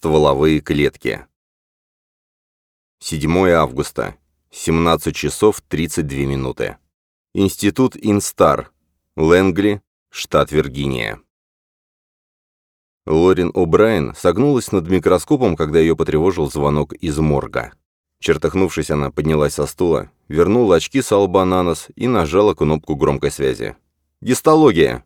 Стволовые клетки. 7 августа. 17 часов 32 минуты. Институт Инстар. Лэнгли, штат Виргиния. Лорин О'Брайен согнулась над микроскопом, когда ее потревожил звонок из морга. Чертыхнувшись, она поднялась со стула, вернула очки с лба на нос и нажала кнопку громкой связи. «Гистология!»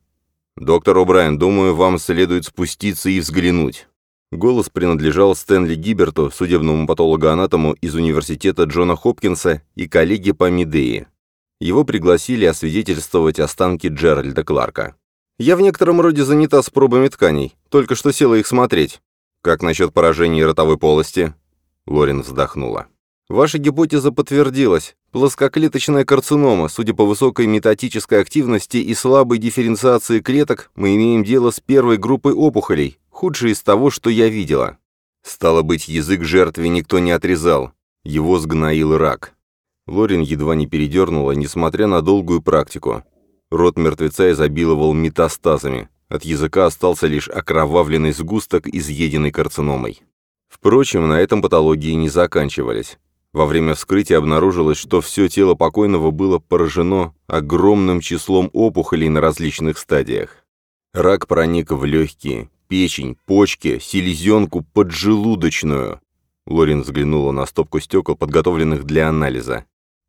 «Доктор О'Брайен, думаю, вам следует спуститься и взглянуть». Голос принадлежал Стэнли Гиберту, судебному патологоанатому из университета Джона Хопкинса и коллеге по Медеи. Его пригласили освидетельствовать останки Джеральда Кларка. «Я в некотором роде занята с пробами тканей, только что села их смотреть. Как насчет поражений ротовой полости?» Лорин вздохнула. Ваша гипотеза подтвердилась. Плоскоклеточная карцинома, судя по высокой метатической активности и слабой дифференциации клеток, мы имеем дело с первой группой опухолей, худшей из того, что я видела. Стало быть, язык жертве никто не отрезал. Его сгноил рак. Лорин едва не передернула, несмотря на долгую практику. Рот мертвеца изобиловал метастазами. От языка остался лишь окровавленный сгусток, изъеденный карциномой. Впрочем, на этом патологии не заканчивались. Во время вскрытия обнаружилось, что все тело покойного было поражено огромным числом опухолей на различных стадиях. Рак проник в легкие, печень, почки, селезенку, поджелудочную. Лорин взглянула на стопку стекол, подготовленных для анализа.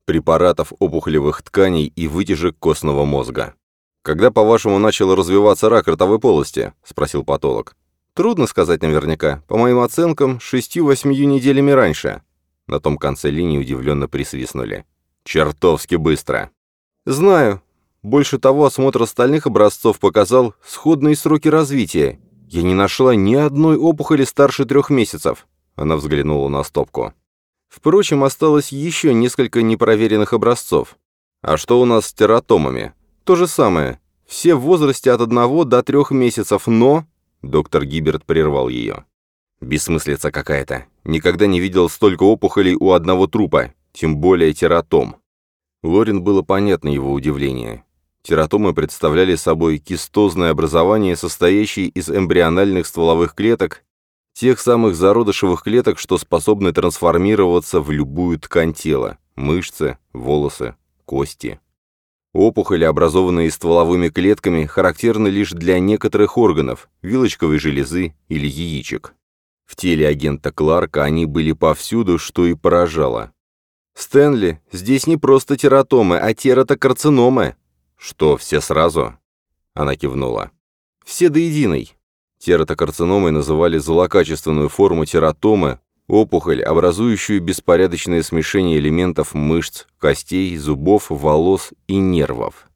Препаратов опухолевых тканей и вытяжек костного мозга. «Когда, по-вашему, начал развиваться рак ротовой полости?» – спросил патолог. «Трудно сказать наверняка. По моим оценкам, шестью-восьмию неделями раньше. На том конце линии удивленно присвистнули. «Чертовски быстро!» «Знаю. Больше того, осмотр остальных образцов показал сходные сроки развития. Я не нашла ни одной опухоли старше трех месяцев». Она взглянула на стопку. Впрочем, осталось еще несколько непроверенных образцов. А что у нас с тератомами? То же самое. Все в возрасте от одного до трех месяцев, но... Доктор Гиберт прервал ее. Бессмыслица какая-то. Никогда не видел столько опухолей у одного трупа, тем более тератом. Лорин было понятно его удивление. Тератомы представляли собой кистозное образование, состоящее из эмбриональных стволовых клеток, тех самых зародышевых клеток, что способны трансформироваться в любую ткань тела – мышцы, волосы, кости. Опухоли, образованные стволовыми клетками, характерны лишь для некоторых органов – вилочковой железы или яичек. В теле агента Кларка они были повсюду, что и поражало. «Стэнли, здесь не просто тератомы, а тератокарциномы». «Что, все сразу?» Она кивнула. «Все до единой». Тератокарциномой называли злокачественную форму тератомы, опухоль, образующую беспорядочное смешение элементов мышц, костей, зубов, волос и нервов.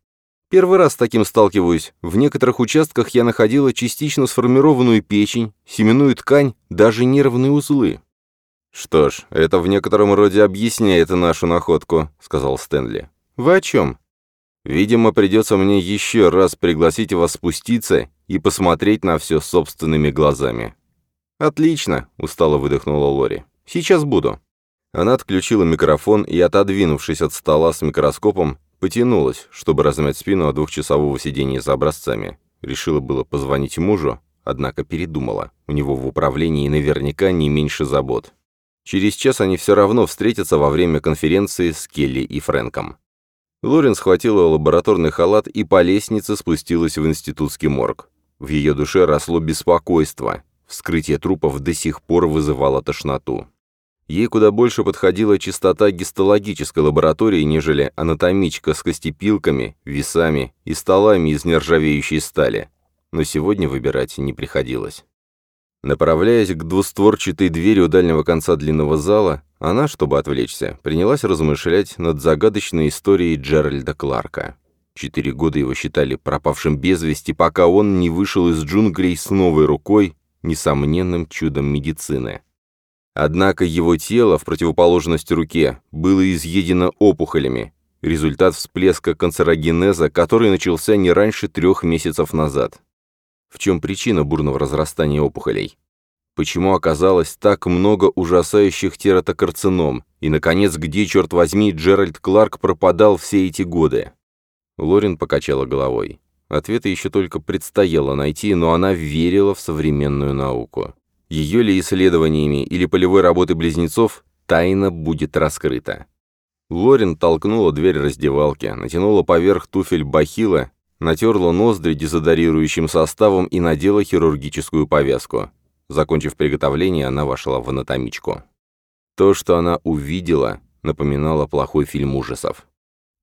Первый раз с таким сталкиваюсь. В некоторых участках я находила частично сформированную печень, семенную ткань, даже нервные узлы. «Что ж, это в некотором роде объясняет нашу находку», — сказал Стэнли. «Вы о чем?» «Видимо, придется мне еще раз пригласить вас спуститься и посмотреть на все собственными глазами». «Отлично», — устало выдохнула Лори. «Сейчас буду». Она отключила микрофон и, отодвинувшись от стола с микроскопом, Потянулась, чтобы размять спину от двухчасового сидения за образцами. Решила было позвонить мужу, однако передумала. У него в управлении наверняка не меньше забот. Через час они все равно встретятся во время конференции с Келли и Фрэнком. Лорен схватила лабораторный халат и по лестнице спустилась в институтский морг. В ее душе росло беспокойство. Вскрытие трупов до сих пор вызывало тошноту. Ей куда больше подходила чистота гистологической лаборатории, нежели анатомичка с костепилками, весами и столами из нержавеющей стали. Но сегодня выбирать не приходилось. Направляясь к двустворчатой двери у дальнего конца длинного зала, она, чтобы отвлечься, принялась размышлять над загадочной историей Джеральда Кларка. Четыре года его считали пропавшим без вести, пока он не вышел из джунглей с новой рукой, несомненным чудом медицины. Однако его тело, в противоположность руке, было изъедено опухолями, результат всплеска канцерогенеза, который начался не раньше трех месяцев назад. В чем причина бурного разрастания опухолей? Почему оказалось так много ужасающих тератокарцином? И, наконец, где, черт возьми, Джеральд Кларк пропадал все эти годы? Лорин покачала головой. Ответы еще только предстояло найти, но она верила в современную науку. Ее ли исследованиями или полевой работой близнецов тайна будет раскрыта. Лорин толкнула дверь раздевалки, натянула поверх туфель бахила, натерла ноздри дезодорирующим составом и надела хирургическую повязку. Закончив приготовление, она вошла в анатомичку. То, что она увидела, напоминало плохой фильм ужасов.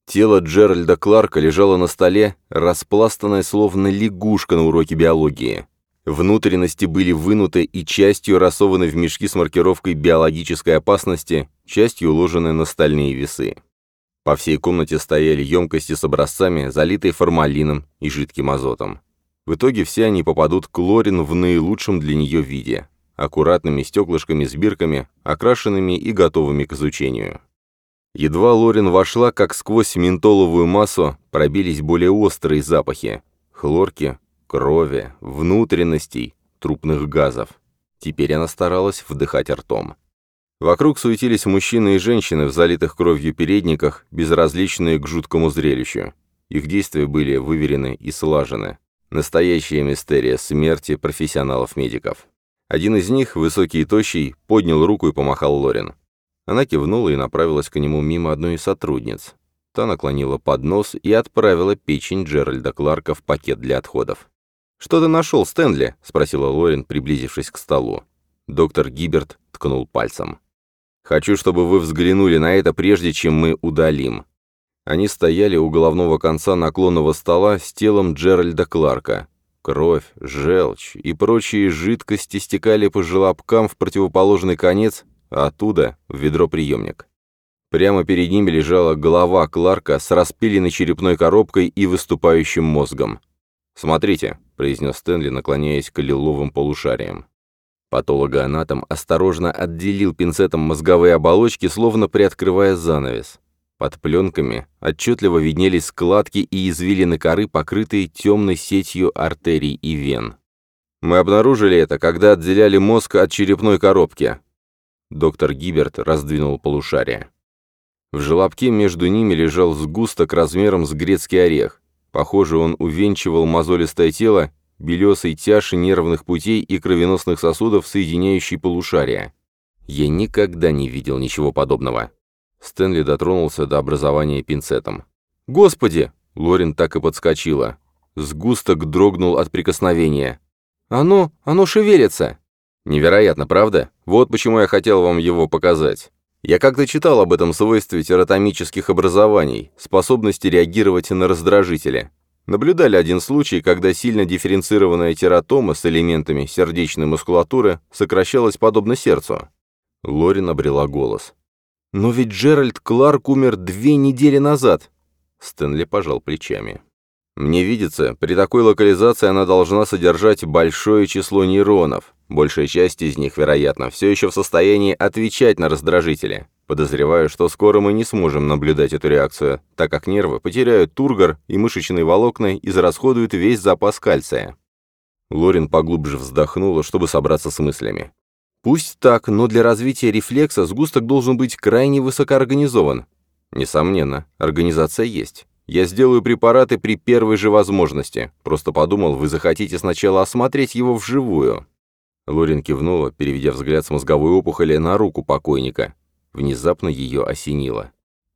Тело Джеральда Кларка лежало на столе, распластанное словно лягушка на уроке биологии. Внутренности были вынуты и частью рассованы в мешки с маркировкой биологической опасности, частью уложены на стальные весы. По всей комнате стояли емкости с образцами, залитые формалином и жидким азотом. В итоге все они попадут к Лорин в наилучшем для нее виде, аккуратными стеклышками с бирками, окрашенными и готовыми к изучению. Едва Лорин вошла, как сквозь ментоловую массу пробились более острые запахи. Хлорки, крови, внутренностей, трупных газов. Теперь она старалась вдыхать ртом. Вокруг суетились мужчины и женщины в залитых кровью передниках, безразличные к жуткому зрелищу. Их действия были выверены и слажены. Настоящая мистерия смерти профессионалов-медиков. Один из них, высокий и тощий, поднял руку и помахал Лорин. Она кивнула и направилась к нему мимо одной из сотрудниц. Та наклонила поднос и отправила печень Джеральда Кларка в пакет для отходов. «Что ты нашел, Стэнли?» — спросила Лорин, приблизившись к столу. Доктор Гиберт ткнул пальцем. «Хочу, чтобы вы взглянули на это, прежде чем мы удалим». Они стояли у головного конца наклонного стола с телом Джеральда Кларка. Кровь, желчь и прочие жидкости стекали по желобкам в противоположный конец, а оттуда — в ведро-приемник. Прямо перед ними лежала голова Кларка с распиленной черепной коробкой и выступающим мозгом. «Смотрите», — произнес Стэнли, наклоняясь к лиловым полушариям. Патологоанатом осторожно отделил пинцетом мозговые оболочки, словно приоткрывая занавес. Под пленками отчетливо виднелись складки и извилины коры, покрытые темной сетью артерий и вен. Мы обнаружили это, когда отделяли мозг от черепной коробки. Доктор Гиберт раздвинул полушария. В желобке между ними лежал сгусток размером с грецкий орех. Похоже, он увенчивал мозолистое тело, белесой тяжи нервных путей и кровеносных сосудов, соединяющей полушария. Я никогда не видел ничего подобного. Стэнли дотронулся до образования пинцетом. «Господи!» — Лорин так и подскочила. Сгусток дрогнул от прикосновения. «Оно... оно шевелится!» Невероятно, правда? Вот почему я хотел вам его показать. Я как-то читал об этом свойстве тератомических образований, способности реагировать на раздражители. Наблюдали один случай, когда сильно дифференцированная тератома с элементами сердечной мускулатуры сокращалась подобно сердцу. Лорин обрела голос. «Но ведь Джеральд Кларк умер две недели назад!» Стэнли пожал плечами. «Мне видится, при такой локализации она должна содержать большое число нейронов. Большая часть из них, вероятно, все еще в состоянии отвечать на раздражители. Подозреваю, что скоро мы не сможем наблюдать эту реакцию, так как нервы потеряют тургор и мышечные волокна израсходуют весь запас кальция. Лорин поглубже вздохнула, чтобы собраться с мыслями. Пусть так, но для развития рефлекса сгусток должен быть крайне высокоорганизован. Несомненно, организация есть. Я сделаю препараты при первой же возможности. Просто подумал, вы захотите сначала осмотреть его вживую. Лорин кивнула, переведя взгляд с мозговой опухоли на руку покойника. Внезапно ее осенило.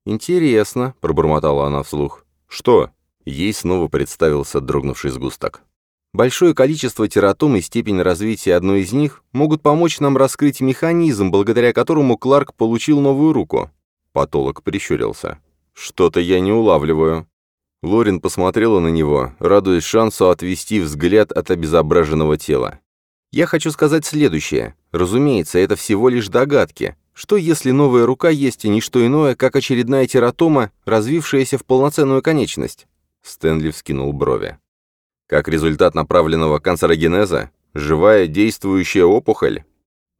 «Интересно», — пробормотала она вслух. «Что?» Ей снова представился дрогнувший сгусток. «Большое количество тератом и степень развития одной из них могут помочь нам раскрыть механизм, благодаря которому Кларк получил новую руку». Патолог прищурился. «Что-то я не улавливаю». Лорин посмотрела на него, радуясь шансу отвести взгляд от обезображенного тела. Я хочу сказать следующее. Разумеется, это всего лишь догадки. Что если новая рука есть и не что иное, как очередная тератома, развившаяся в полноценную конечность? Стэнли вскинул брови. Как результат направленного канцерогенеза? Живая действующая опухоль?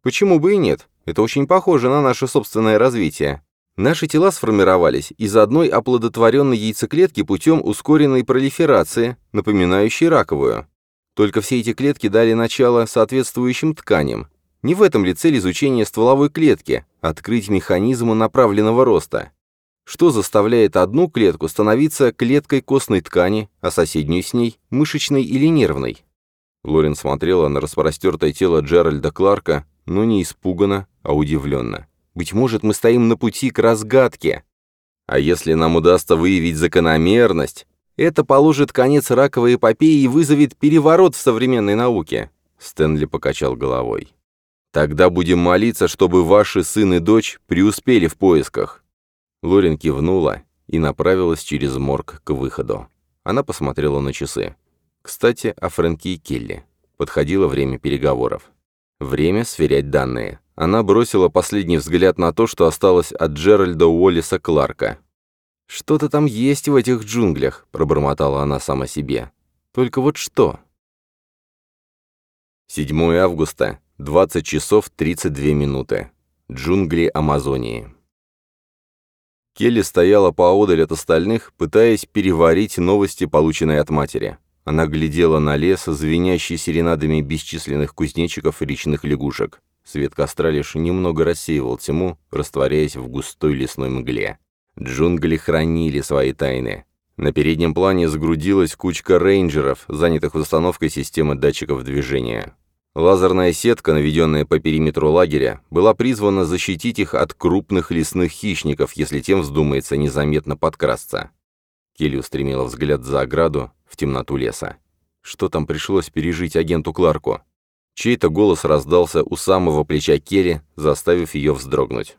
Почему бы и нет? Это очень похоже на наше собственное развитие. Наши тела сформировались из одной оплодотворенной яйцеклетки путем ускоренной пролиферации, напоминающей раковую. Только все эти клетки дали начало соответствующим тканям. Не в этом ли цель изучения стволовой клетки – открыть механизмы направленного роста? Что заставляет одну клетку становиться клеткой костной ткани, а соседнюю с ней – мышечной или нервной? Лорен смотрела на распростертое тело Джеральда Кларка, но не испуганно, а удивленно. «Быть может, мы стоим на пути к разгадке. А если нам удастся выявить закономерность, это положит конец раковой эпопеи и вызовет переворот в современной науке», Стэнли покачал головой. «Тогда будем молиться, чтобы ваши сын и дочь преуспели в поисках». Лорен кивнула и направилась через морг к выходу. Она посмотрела на часы. Кстати, о Фрэнке и Келли. Подходило время переговоров. Время сверять данные. Она бросила последний взгляд на то, что осталось от Джеральда Уоллиса Кларка. «Что-то там есть в этих джунглях», — пробормотала она сама себе. «Только вот что?» 7 августа, 20 часов 32 минуты. Джунгли Амазонии. Келли стояла поодаль от остальных, пытаясь переварить новости, полученные от матери. Она глядела на лес, звенящий серенадами бесчисленных кузнечиков и речных лягушек. Свет костра лишь немного рассеивал тьму, растворяясь в густой лесной мгле. Джунгли хранили свои тайны. На переднем плане сгрудилась кучка рейнджеров, занятых установкой системы датчиков движения. Лазерная сетка, наведенная по периметру лагеря, была призвана защитить их от крупных лесных хищников, если тем вздумается незаметно подкрасться. Келли устремила взгляд за ограду, в темноту леса. Что там пришлось пережить агенту Кларку? Чей-то голос раздался у самого плеча Келли, заставив ее вздрогнуть.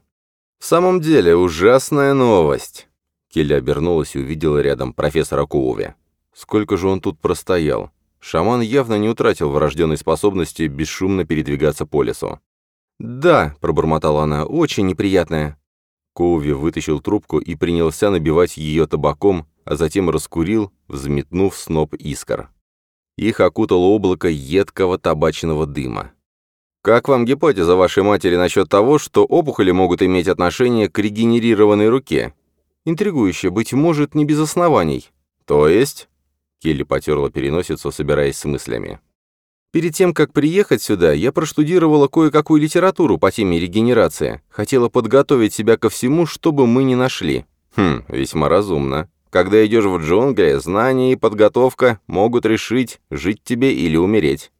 «В самом деле, ужасная новость!» Келли обернулась и увидела рядом профессора Коуви. Сколько же он тут простоял? Шаман явно не утратил врожденной способности бесшумно передвигаться по лесу. «Да», — пробормотала она, — «очень неприятная». Коуви вытащил трубку и принялся набивать ее табаком, а затем раскурил, взметнув сноп искр. Их окутало облако едкого табачного дыма. «Как вам гипотеза вашей матери насчет того, что опухоли могут иметь отношение к регенерированной руке? Интригующе, быть может, не без оснований. То есть...» Келли потерла переносицу, собираясь с мыслями. Перед тем, как приехать сюда, я проштудировала кое-какую литературу по теме регенерации. Хотела подготовить себя ко всему, что бы мы ни нашли. Хм, весьма разумно. Когда идешь в джунгли, знания и подготовка могут решить, жить тебе или умереть».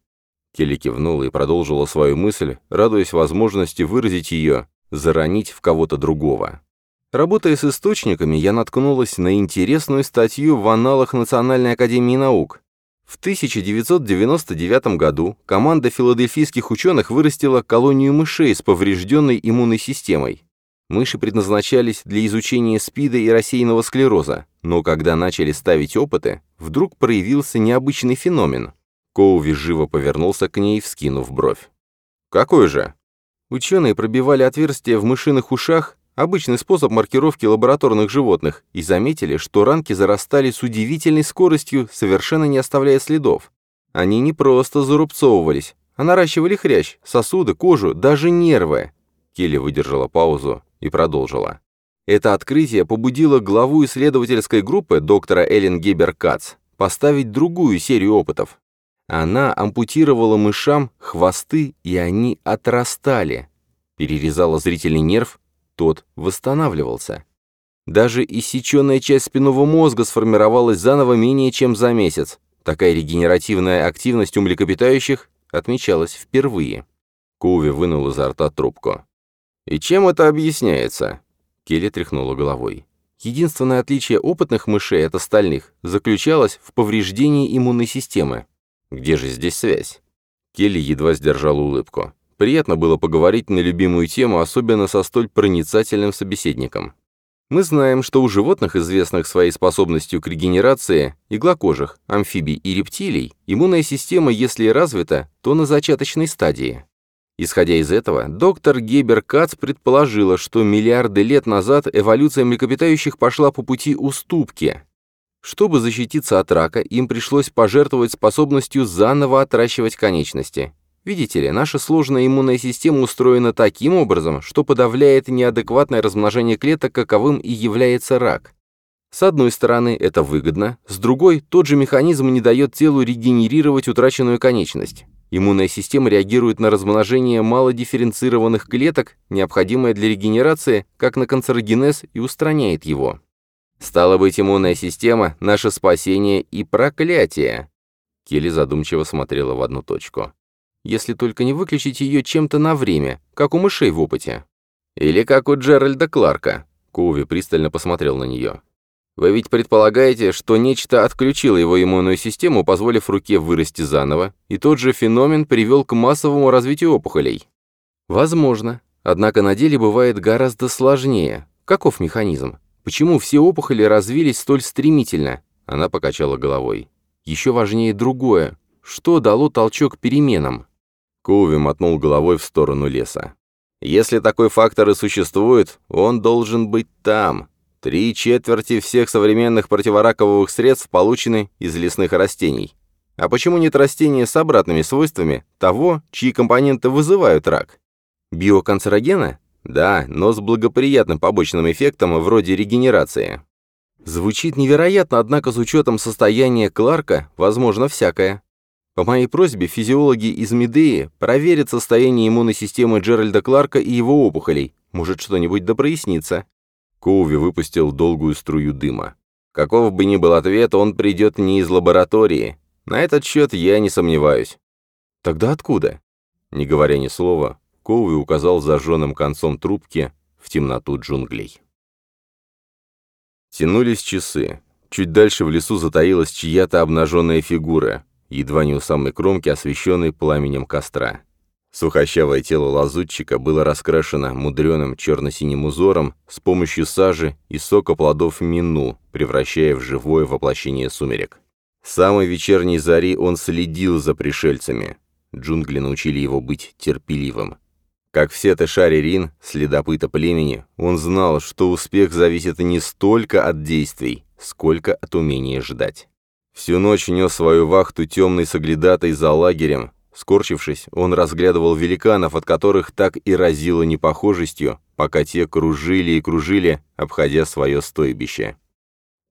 Келли кивнула и продолжила свою мысль, радуясь возможности выразить ее, заронить в кого-то другого. Работая с источниками, я наткнулась на интересную статью в аналах Национальной академии наук. В 1999 году команда филадельфийских ученых вырастила колонию мышей с поврежденной иммунной системой. Мыши предназначались для изучения СПИДа и рассеянного склероза, но когда начали ставить опыты, вдруг проявился необычный феномен. Коуви живо повернулся к ней, вскинув бровь. «Какой же?» Ученые пробивали отверстия в мышиных ушах, обычный способ маркировки лабораторных животных, и заметили, что ранки зарастали с удивительной скоростью, совершенно не оставляя следов. Они не просто зарубцовывались, а наращивали хрящ, сосуды, кожу, даже нервы. Келли выдержала паузу и продолжила. Это открытие побудило главу исследовательской группы доктора Эллен Гебер Кац поставить другую серию опытов. Она ампутировала мышам хвосты, и они отрастали. Перерезала зрительный нерв, тот восстанавливался. Даже иссеченная часть спинного мозга сформировалась заново менее чем за месяц. Такая регенеративная активность у млекопитающих отмечалась впервые. Куви вынул изо рта трубку. «И чем это объясняется?» Келли тряхнула головой. Единственное отличие опытных мышей от остальных заключалось в повреждении иммунной системы. Где же здесь связь? Келли едва сдержала улыбку. Приятно было поговорить на любимую тему, особенно со столь проницательным собеседником. Мы знаем, что у животных, известных своей способностью к регенерации, иглокожих, амфибий и рептилий, иммунная система, если и развита, то на зачаточной стадии. Исходя из этого, доктор Гебер Кац предположила, что миллиарды лет назад эволюция млекопитающих пошла по пути уступки. Чтобы защититься от рака, им пришлось пожертвовать способностью заново отращивать конечности. Видите ли, наша сложная иммунная система устроена таким образом, что подавляет неадекватное размножение клеток, каковым и является рак. С одной стороны, это выгодно, с другой, тот же механизм не дает телу регенерировать утраченную конечность. Иммунная система реагирует на размножение малодифференцированных клеток, необходимое для регенерации, как на канцерогенез, и устраняет его. Стало быть, иммунная система – наше спасение и проклятие. Келли задумчиво смотрела в одну точку. «Если только не выключить ее чем-то на время, как у мышей в опыте». «Или как у Джеральда Кларка», — Коуви пристально посмотрел на нее. «Вы ведь предполагаете, что нечто отключило его иммунную систему, позволив руке вырасти заново, и тот же феномен привел к массовому развитию опухолей?» «Возможно. Однако на деле бывает гораздо сложнее. Каков механизм? Почему все опухоли развились столь стремительно?» Она покачала головой. Еще важнее другое. Что дало толчок переменам? Коуви мотнул головой в сторону леса. Если такой фактор и существует, он должен быть там. Три четверти всех современных противораковых средств получены из лесных растений. А почему нет растения с обратными свойствами того, чьи компоненты вызывают рак? Биоканцерогена? Да, но с благоприятным побочным эффектом вроде регенерации. Звучит невероятно, однако с учетом состояния Кларка возможно всякое. По моей просьбе физиологи из Медеи проверят состояние иммунной системы Джеральда Кларка и его опухолей. Может, что-нибудь да прояснится. Коуви выпустил долгую струю дыма. Каков бы ни был ответ, он придет не из лаборатории. На этот счет я не сомневаюсь. Тогда откуда? Не говоря ни слова, Коуви указал зажженным концом трубки в темноту джунглей. Тянулись часы. Чуть дальше в лесу затаилась чья-то обнаженная фигура, едва не у самой кромки, освещенной пламенем костра. Сухощавое тело лазутчика было раскрашено мудреным черно-синим узором с помощью сажи и сока плодов мину, превращая в живое воплощение сумерек. С самой вечерней зари он следил за пришельцами. Джунгли научили его быть терпеливым. Как все Тэшари Рин, следопыта племени, он знал, что успех зависит не столько от действий, сколько от умения ждать. Всю ночь нес свою вахту темный соглядатой за лагерем. Скорчившись, он разглядывал великанов, от которых так и разило непохожестью, пока те кружили и кружили, обходя свое стойбище.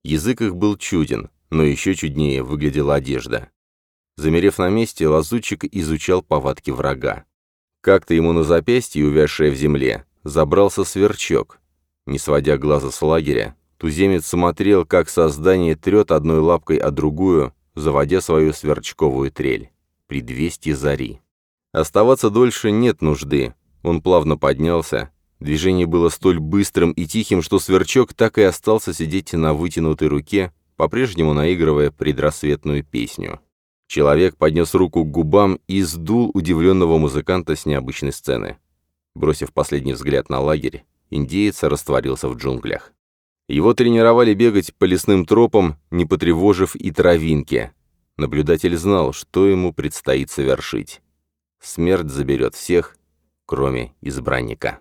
Язык их был чуден, но еще чуднее выглядела одежда. Замерев на месте, лазутчик изучал повадки врага. Как-то ему на запястье, увязшее в земле, забрался сверчок. Не сводя глаза с лагеря, туземец смотрел, как создание трет одной лапкой о другую, заводя свою сверчковую трель. Предвестье зари. Оставаться дольше нет нужды. Он плавно поднялся. Движение было столь быстрым и тихим, что сверчок так и остался сидеть на вытянутой руке, по-прежнему наигрывая предрассветную песню. Человек поднес руку к губам и сдул удивленного музыканта с необычной сцены. Бросив последний взгляд на лагерь, индеец растворился в джунглях. Его тренировали бегать по лесным тропам, не потревожив и травинки. Наблюдатель знал, что ему предстоит совершить. Смерть заберет всех, кроме избранника.